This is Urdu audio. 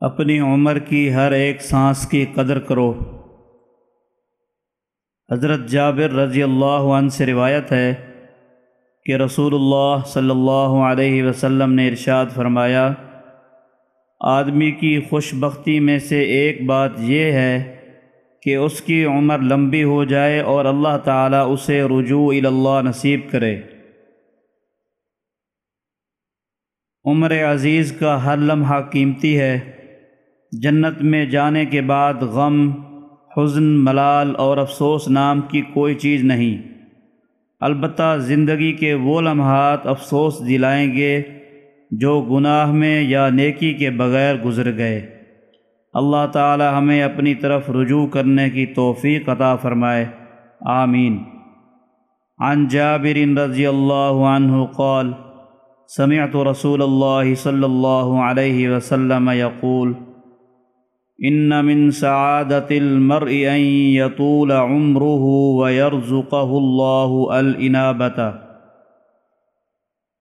اپنی عمر کی ہر ایک سانس کی قدر کرو۔ حضرت جابر رضی اللہ عنہ سے روایت ہے کہ رسول اللہ صلی اللہ علیہ وسلم نے ارشاد فرمایا، آدمی کی خوش بختی میں سے ایک بات یہ ہے کہ اس کی عمر لمبی ہو جائے اور اللہ تعالیٰ اسے رجوع اللہ نصیب کرے۔ عمر عزیز کا ہر لمحہ قیمتی ہے۔ جنت میں جانے کے بعد غم، حزن، ملال اور افسوس نام کی کوئی چیز نہیں۔ البتہ زندگی کے وہ لمحات افسوس دلائیں گے جو گناہ میں یا نیکی کے بغیر گزر گئے۔ اللہ تعالی ہمیں اپنی طرف رجوع کرنے کی توفیق عطا فرمائے۔ آمین۔ عن جابر رضی اللہ عنہ قال، سمعت رسول اللہ صلی اللہ علیہ وسلم یقول إن من سعادت المرء أن يطول عمره ويرزقه الله ألإنابة.